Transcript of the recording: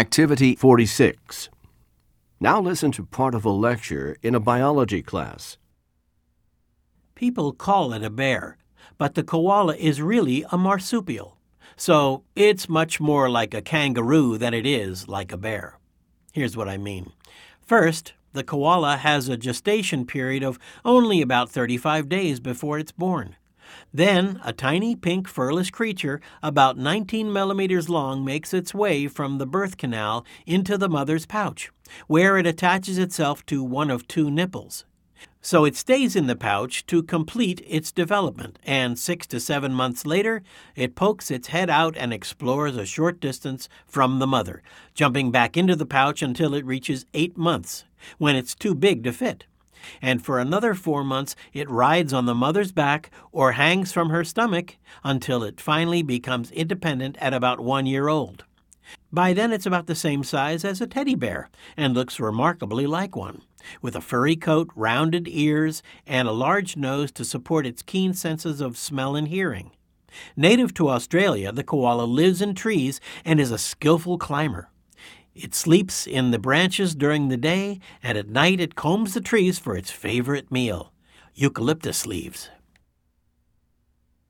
Activity 46. Now listen to part of a lecture in a biology class. People call it a bear, but the koala is really a marsupial. So it's much more like a kangaroo than it is like a bear. Here's what I mean. First, the koala has a gestation period of only about 35 days before it's born. Then, a tiny pink furless creature about 19 millimeters long makes its way from the birth canal into the mother's pouch, where it attaches itself to one of two nipples. So it stays in the pouch to complete its development, and six to seven months later, it pokes its head out and explores a short distance from the mother, jumping back into the pouch until it reaches eight months, when it's too big to fit. And for another four months, it rides on the mother's back or hangs from her stomach until it finally becomes independent at about one year old. By then, it's about the same size as a teddy bear and looks remarkably like one, with a furry coat, rounded ears, and a large nose to support its keen senses of smell and hearing. Native to Australia, the koala lives in trees and is a skillful climber. It sleeps in the branches during the day, and at night it combs the trees for its favorite meal eucalyptus leaves.